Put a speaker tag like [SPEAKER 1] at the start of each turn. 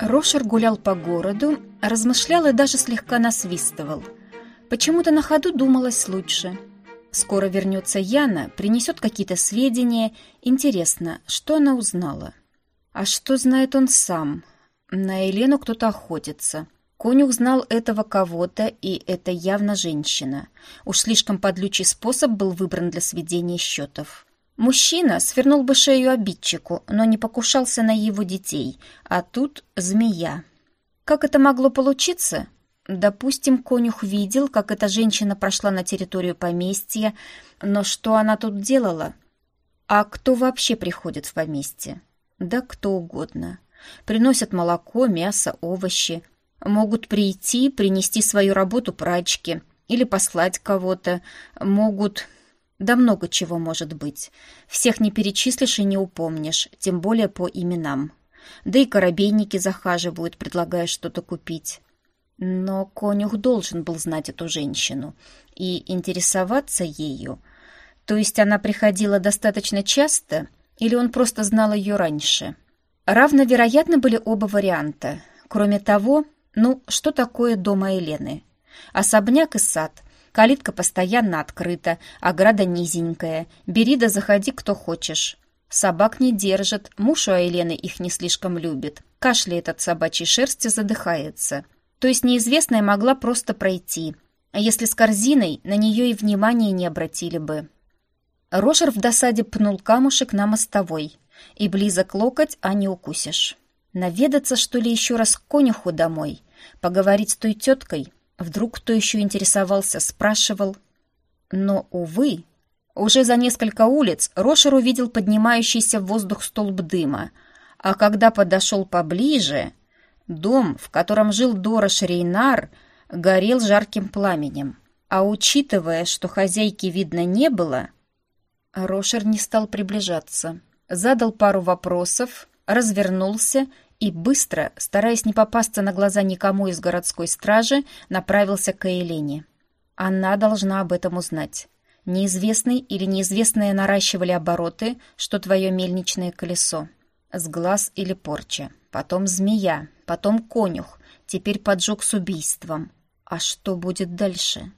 [SPEAKER 1] Рошер гулял по городу, размышлял и даже слегка насвистывал. Почему-то на ходу думалось лучше. Скоро вернется Яна, принесет какие-то сведения. Интересно, что она узнала? А что знает он сам? На Елену кто-то охотится. Конюх знал этого кого-то, и это явно женщина. Уж слишком подлючий способ был выбран для сведения счетов. Мужчина свернул бы шею обидчику, но не покушался на его детей, а тут змея. Как это могло получиться? Допустим, конюх видел, как эта женщина прошла на территорию поместья, но что она тут делала? А кто вообще приходит в поместье? Да кто угодно. Приносят молоко, мясо, овощи. Могут прийти, принести свою работу прачке или послать кого-то. Могут... Да много чего может быть. Всех не перечислишь и не упомнишь, тем более по именам. Да и коробейники захаживают, предлагая что-то купить. Но конюх должен был знать эту женщину и интересоваться ею. То есть она приходила достаточно часто, или он просто знал ее раньше? Равновероятно были оба варианта. Кроме того, ну, что такое дома Елены? Особняк и сад. Калитка постоянно открыта, ограда низенькая. Бери да заходи, кто хочешь. Собак не держит, муж у Елены их не слишком любит. Кашляет от собачьей шерсти, задыхается. То есть неизвестная могла просто пройти. А если с корзиной, на нее и внимания не обратили бы. Рошер в досаде пнул камушек на мостовой. И близок локоть, а не укусишь. Наведаться, что ли, еще раз к конюху домой? Поговорить с той теткой? Вдруг кто еще интересовался, спрашивал? Но, увы, уже за несколько улиц Рошер увидел поднимающийся в воздух столб дыма, а когда подошел поближе, Дом, в котором жил Дорош Рейнар, горел жарким пламенем. А учитывая, что хозяйки видно не было, Рошер не стал приближаться. Задал пару вопросов, развернулся и быстро, стараясь не попасться на глаза никому из городской стражи, направился к Элене. Она должна об этом узнать. Неизвестный или неизвестные наращивали обороты, что твое мельничное колесо. Сглаз или порча. Потом змея, потом конюх, теперь поджог с убийством. А что будет дальше?